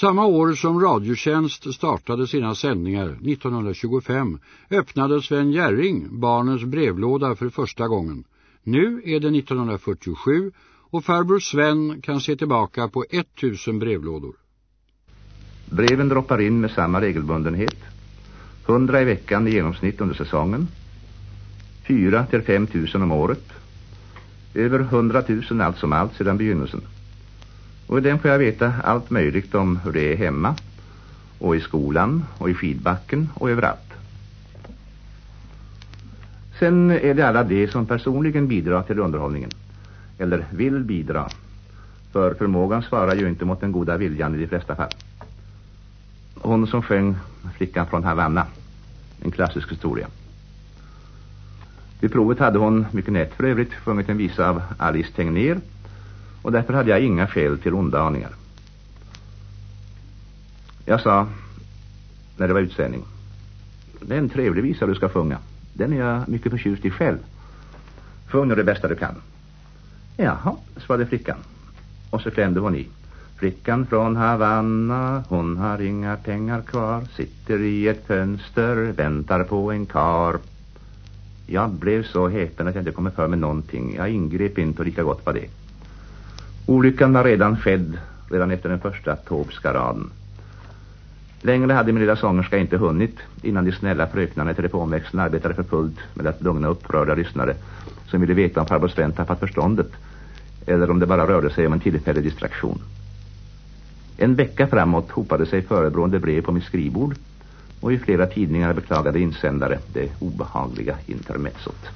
Samma år som Radiotjänst startade sina sändningar 1925 öppnade Sven Gärring barnens brevlåda för första gången. Nu är det 1947 och farbror Sven kan se tillbaka på 1000 brevlådor. Breven droppar in med samma regelbundenhet. 100 i veckan i genomsnitt under säsongen. 4 till 5 000 om året. Över 100 000 allt som allt sedan begynnelsen. Och i den får jag veta allt möjligt om hur det är hemma och i skolan och i skidbacken och överallt. Sen är det alla de som personligen bidrar till underhållningen. Eller vill bidra. För förmågan svarar ju inte mot den goda viljan i de flesta fall. Hon som sjöng Flickan från Havanna. En klassisk historia. Vid provet hade hon mycket nätt för övrigt sjungit en visa av Alice Tegnér och därför hade jag inga skäl till onda aningar. Jag sa, när det var utsändning, det är en trevlig visa du ska sjunga. Den är jag mycket förtjust i själv. Sjung nu det bästa du kan. Jaha, svarade flickan. Och så klämde hon i. Flickan från Havanna, hon har inga pengar kvar Sitter i ett fönster, väntar på en kar Jag blev så häpen att jag inte kommer för mig någonting Jag ingrep inte och lika gott var det Olyckan var redan skedd redan efter den första tågskaraden. Längre hade min lilla sångerska inte hunnit innan de snälla fröknarna i telefonväxeln arbetade för fullt med att lugna upprörda lyssnare som ville veta om farbror Sven tappat förståndet eller om det bara rörde sig om en tillfällig distraktion. En vecka framåt hopade sig förebrående brev på mitt skrivbord och i flera tidningar beklagade insändare det obehagliga intermezzot.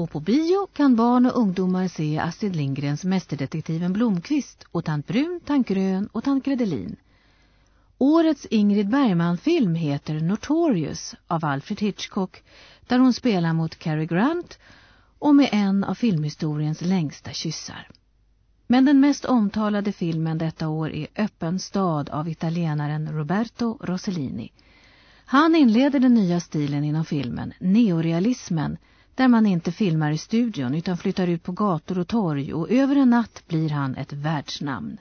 Och på bio kan barn och ungdomar se Astrid Lindgrens Mästerdetektiven Blomqvist och Tant Brun, Tant Grön och Tant Gredelin. Årets Ingrid Bergman-film heter Notorious av Alfred Hitchcock där hon spelar mot Cary Grant och med en av filmhistoriens längsta kyssar. Men den mest omtalade filmen detta år är Öppen stad av italienaren Roberto Rossellini. Han inleder den nya stilen inom filmen, neorealismen, där man inte filmar i studion utan flyttar ut på gator och torg och över en natt blir han ett världsnamn.